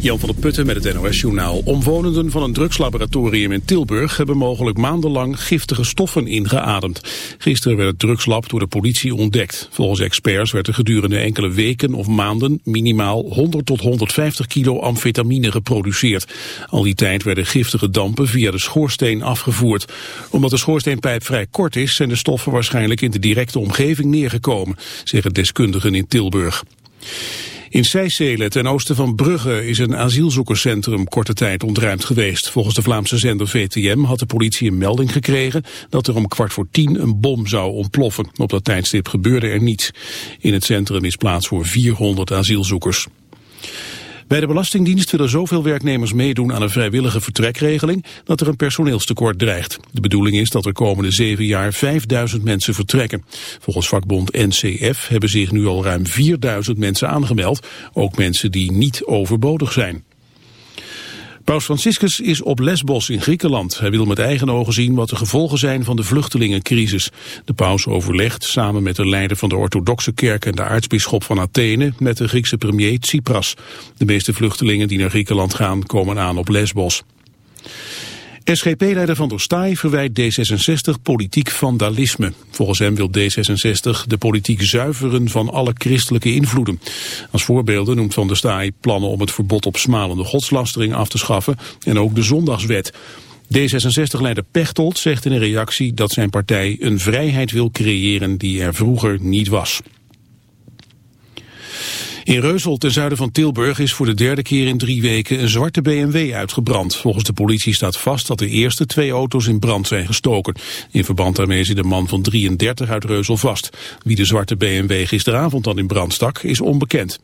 Jan van der Putten met het NOS-journaal. Omwonenden van een drugslaboratorium in Tilburg hebben mogelijk maandenlang giftige stoffen ingeademd. Gisteren werd het drugslab door de politie ontdekt. Volgens experts werd er gedurende enkele weken of maanden minimaal 100 tot 150 kilo amfetamine geproduceerd. Al die tijd werden giftige dampen via de schoorsteen afgevoerd. Omdat de schoorsteenpijp vrij kort is, zijn de stoffen waarschijnlijk in de directe omgeving neergekomen, zeggen deskundigen in Tilburg. In Seysselen, ten oosten van Brugge, is een asielzoekerscentrum korte tijd ontruimd geweest. Volgens de Vlaamse zender VTM had de politie een melding gekregen dat er om kwart voor tien een bom zou ontploffen. Op dat tijdstip gebeurde er niets. In het centrum is plaats voor 400 asielzoekers. Bij de Belastingdienst willen zoveel werknemers meedoen aan een vrijwillige vertrekregeling dat er een personeelstekort dreigt. De bedoeling is dat er komende zeven jaar 5000 mensen vertrekken. Volgens vakbond NCF hebben zich nu al ruim 4000 mensen aangemeld, ook mensen die niet overbodig zijn. Paus Franciscus is op Lesbos in Griekenland. Hij wil met eigen ogen zien wat de gevolgen zijn van de vluchtelingencrisis. De paus overlegt samen met de leider van de orthodoxe kerk en de aartsbisschop van Athene met de Griekse premier Tsipras. De meeste vluchtelingen die naar Griekenland gaan komen aan op Lesbos. SGP-leider Van der Staaij verwijt D66 politiek vandalisme. Volgens hem wil D66 de politiek zuiveren van alle christelijke invloeden. Als voorbeelden noemt Van der Staaij plannen om het verbod op smalende godslastering af te schaffen en ook de zondagswet. D66-leider Pechtold zegt in een reactie dat zijn partij een vrijheid wil creëren die er vroeger niet was. In Reusel, ten zuiden van Tilburg, is voor de derde keer in drie weken een zwarte BMW uitgebrand. Volgens de politie staat vast dat de eerste twee auto's in brand zijn gestoken. In verband daarmee zit een man van 33 uit Reusel vast. Wie de zwarte BMW gisteravond dan in brand stak, is onbekend.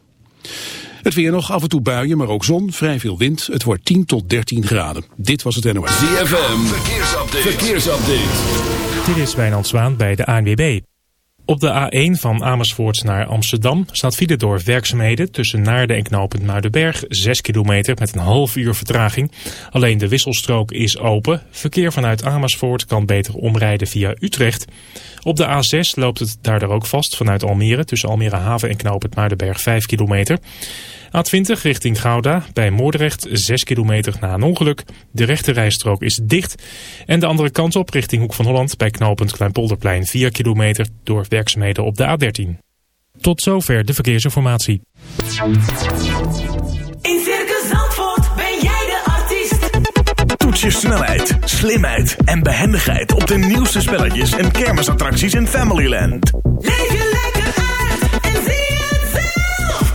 Het weer nog af en toe buien, maar ook zon, vrij veel wind. Het wordt 10 tot 13 graden. Dit was het NOS. ZFM, verkeersupdate. verkeersupdate. Dit is Wijnand Zwaan bij de ANWB. Op de A1 van Amersfoort naar Amsterdam staat file door werkzaamheden tussen Naarden en knooppunt Muidenberg. 6 kilometer met een half uur vertraging. Alleen de wisselstrook is open. Verkeer vanuit Amersfoort kan beter omrijden via Utrecht. Op de A6 loopt het daardoor ook vast vanuit Almere tussen Almere Haven en knooppunt Muidenberg 5 kilometer. A20 richting Gouda, bij Moordrecht 6 kilometer na een ongeluk. De rechte rijstrook is dicht. En de andere kant op richting Hoek van Holland bij knooppunt Kleinpolderplein 4 kilometer door werkzaamheden op de A13. Tot zover de verkeersinformatie. In Circus Zandvoort ben jij de artiest. Toets je snelheid, slimheid en behendigheid op de nieuwste spelletjes en kermisattracties in Familyland. Leef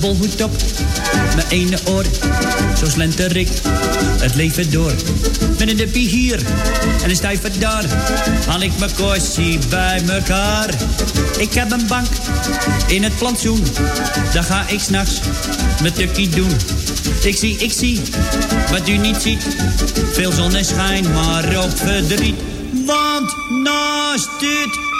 Bolhoed op, mijn ene oor. Zo slenter ik het leven door. Met een duppie hier en een stijver daar. Haal ik mijn kossie bij mekaar. Ik heb een bank in het plantsoen. Daar ga ik s'nachts mijn tukkie doen. Ik zie, ik zie wat u niet ziet. Veel zonneschijn, maar ook verdriet. Want naast dit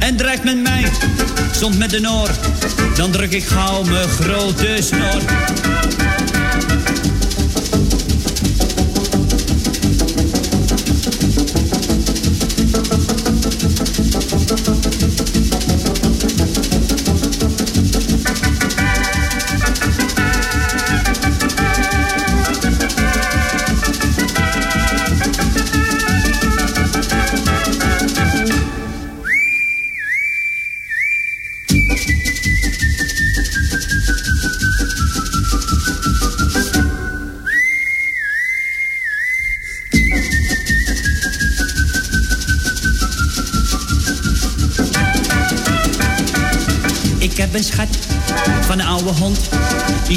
En drijft met mij, soms met de noor. Dan druk ik gauw mijn grote snor.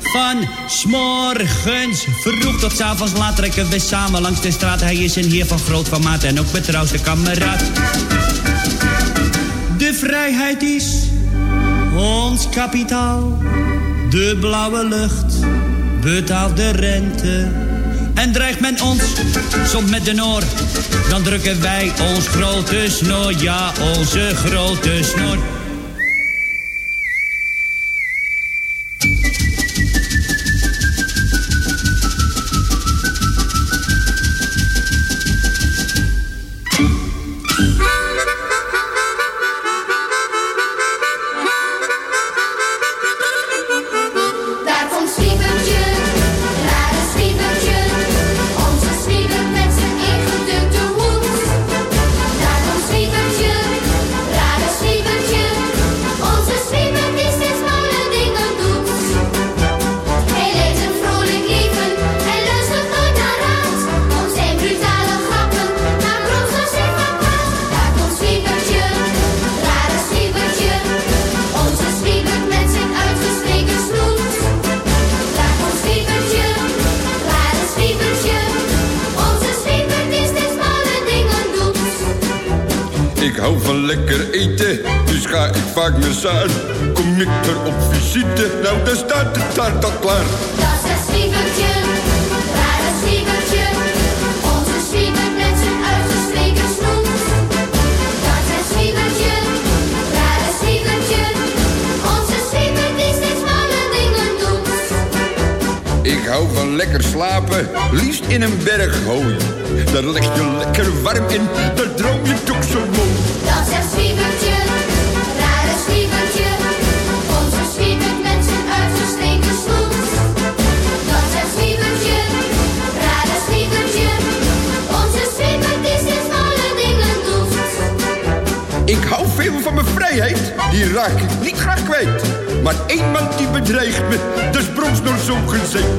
Van s'morgens vroeg tot avonds laat trekken we samen langs de straat. Hij is een heer van groot formaat en ook betrouwste kameraad. De vrijheid is ons kapitaal. De blauwe lucht betaalt de rente. En dreigt men ons soms met de noor, dan drukken wij ons grote snor, ja, onze grote snor. Liefst in een berg hooi. Daar leg je lekker warm in, daar droom je toch zo mooi. Dat zegt Zwiebertje, rare Zwiebertje, onze Zwiebert met zijn uitgestreken snoet. Dat zegt Zwiebertje, rare Zwiebertje, onze Zwiebert die steeds malle dingen doet. Ik hou veel van mijn vrijheid, die raak ik niet graag kwijt. Maar één man die bedreigt me, dat is bronsnor zo gezegd.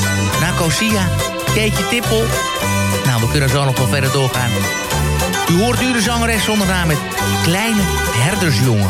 Nicosia. Keetje Tippel. Nou, we kunnen zo nog wel verder doorgaan. U hoort u de zangeres zonder naam met Kleine Herdersjongen.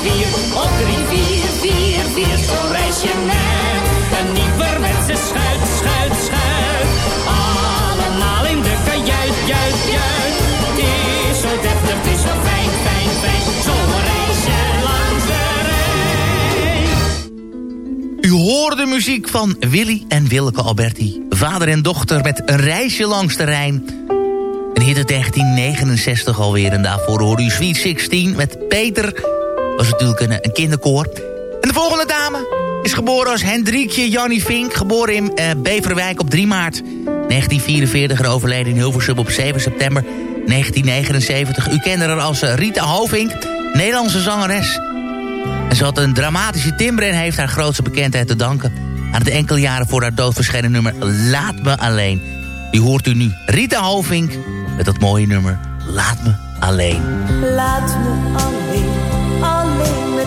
zwier. Op drie, vier, vier, vier. Zo'n reisje met een nieuwerwetse schuit, schuit, schuit. Allemaal in de kajuit, juit, juit. Het is zo deftig, het is zo fijn, fijn, fijn. Zo'n reisje langs de Rijn. U hoorde muziek van Willy en Willeke Alberti. Vader en dochter met een reisje langs de Rijn. Een hit uit 1969 alweer. En daarvoor hoorde u Sweet 16 met Peter. Was natuurlijk een, een kinderkoor. En de volgende dame is geboren als Hendrikje Jannie Vink. Geboren in eh, Beverwijk op 3 maart 1944 en overleden in Hilversum op 7 september 1979. U kende haar als eh, Rita Hovink, Nederlandse zangeres. En ze had een dramatische timbre en heeft haar grootste bekendheid te danken... aan het enkele jaren voor haar dood verschenen nummer Laat Me Alleen. Die hoort u nu, Rita Hovink, met dat mooie nummer Laat Me Alleen. Laat me alleen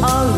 Mijn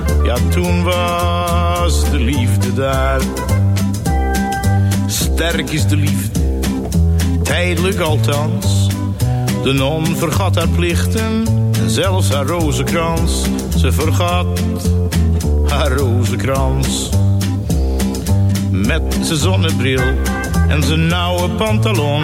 Ja, toen was de liefde daar. Sterk is de liefde tijdelijk althans. De non vergat haar plichten en zelfs haar rozenkrans. Ze vergat haar rozenkrans. Met zijn zonnebril en zijn nauwe pantalon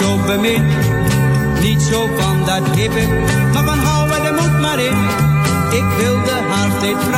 zo. Niet zo van dat hippe, maar van houden de moed maar in. Ik wilde haar steeds vragen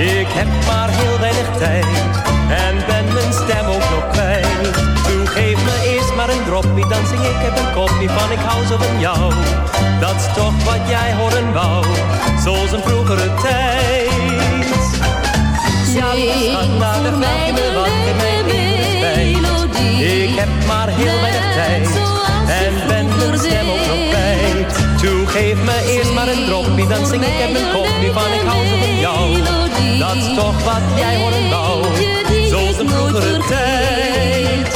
Ik heb maar heel weinig tijd en ben mijn stem ook nog kwijt. Toen geef me eerst maar een droppie, dan zing ik heb een kopje van ik hou zo van jou. Dat is toch wat jij horen wou, zoals een vroegere tijd. Ja, schat, dan vraag je me wat, even respijt. Ik heb maar heel weinig tijd en ben mijn stem ook nog kwijt. Toe geef me eerst maar een droppie, dan zing ik heb een kopje van ik hou zo van jou. Dat is toch wat jij horen wou, zoals een vroegere tijd.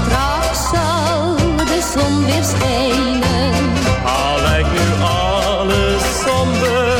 Straks zal de zon weer schijnen. Al lijkt nu alles somber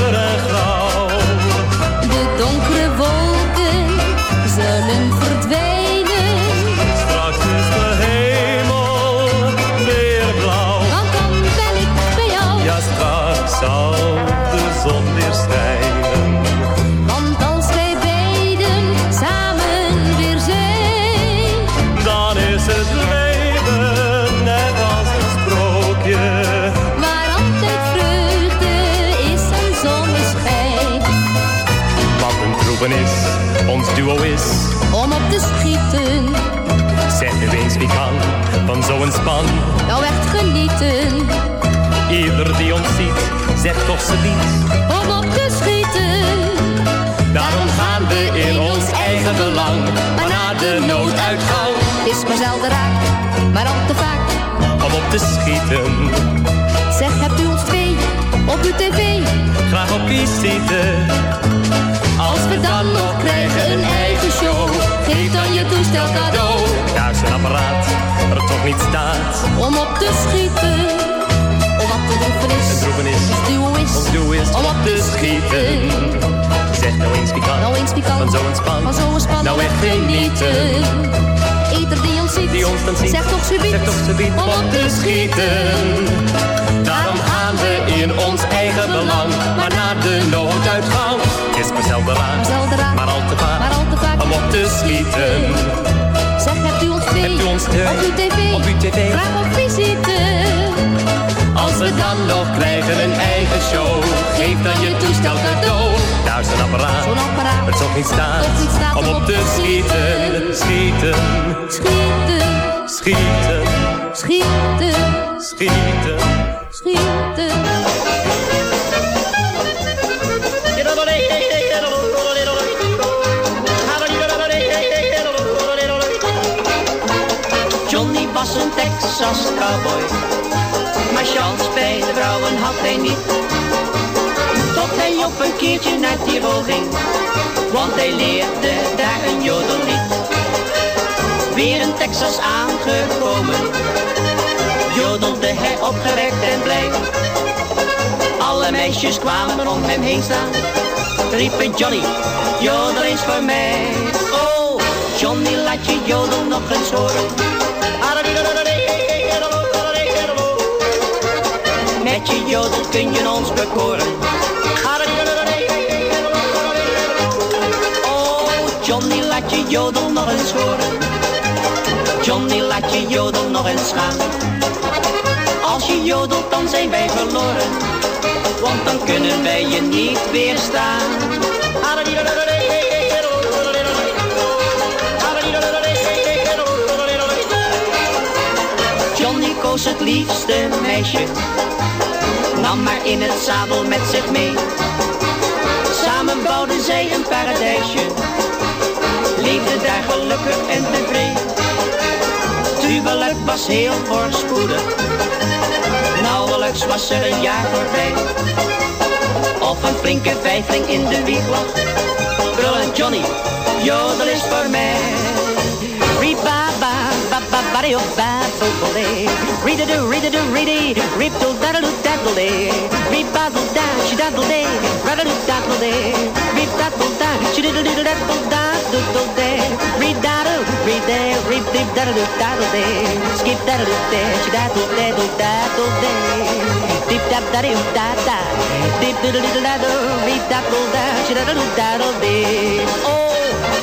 span. nou echt genieten. Ieder die ons ziet, zegt toch ze niet. Om op te schieten. Daarom gaan we in ons eigen belang. Maar na de nooduitgang, Het is maar zelden raak, maar al te vaak. om op te schieten. Zeg, hebt u ons twee op uw tv? Graag op visite. Als we dan nog krijgen een eigen show, geef dan je toestel cadeau. Juist een apparaat, er toch niet staat. Om op te schieten, om wat te duo is, duo is om op te schieten. Zeg nou eens pikant. Nou eens pikant, Van zo'n span. van zo'n span, Nou echt genieten. Eter die ons ziet, Die ons dan ziet. zeg toch subiet, subiet. om op te schieten. Daarom gaan we in ons eigen belang. Maar naar de nooduitgang. Is maar zelden raar. Maar al te vaak. Maar al te vaak. Om op te schieten. Zeg, hebt u ons thee? Hebt u ons thee? Op uw tv? Op uw tv? Graag op visite. Als we dan nog krijgen een eigen show. Geef dan je toestel cadeau. Daar is een apparaat. Zo'n apparaat. Het niet staat Om op te schieten. Schieten. Schieten, Schieten. schieten, Schieten. schieten. Johnny was een Texas cowboy, maar chance bij de vrouwen had hij niet. Tot hij op een keertje naar Tirol ging, want hij leerde daar een jodellied. Weer in Texas aangekomen, jodelde hij opgewekt en blij. Alle meisjes kwamen om hem heen staan, riepen Johnny, jodel eens voor mij. Oh, Johnny laat je jodel nog eens horen. Met je jodel kun je ons bekoren. Oh, Johnny, laat je jodel nog eens horen. Johnny, laat je jodel nog eens gaan. Als je jodelt, dan zijn wij verloren. Want dan kunnen wij je niet weerstaan. Johnny koos het liefste meisje, nam maar in het zadel met zich mee. Samen bouwden zij een paradijsje, leefde daar gelukkig en tevreden. Huwelijk was heel voorspoedig, nauwelijks was er een jaar voorbij. Of een flinke vijfling in de wieg lag, brullend Johnny, jodel is voor mij. ba ba do ba bo bo de. Read a do, read a do, read a. Rip do da do daddle de. Rip bazzle da, she daddle de. Rattle do daddle de. Rip daddle da, she diddle diddle daddle da doodle de. Read da do, read de, rip dip da do daddle de. Skip da do de, she daddle de do daddle de. Dip dap da do da da. Dip diddle diddle da do, rip daddle da, she daddle daddle de. Oh.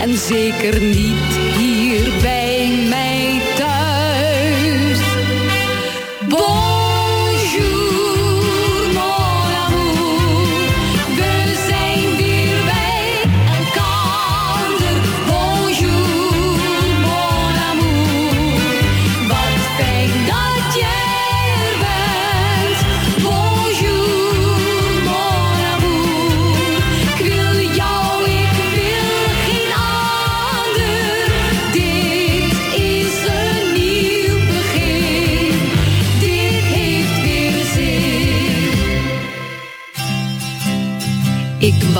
En zeker niet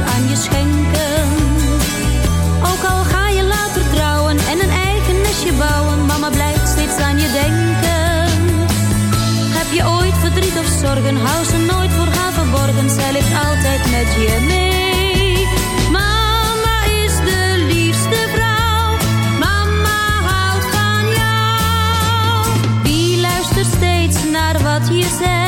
aan je schenken. Ook al ga je later trouwen en een eigen nestje bouwen, mama blijft steeds aan je denken. Heb je ooit verdriet of zorgen, hou ze nooit voor haar verborgen, zij ligt altijd met je mee. Mama is de liefste vrouw, mama houdt van jou. Wie luistert steeds naar wat je zegt?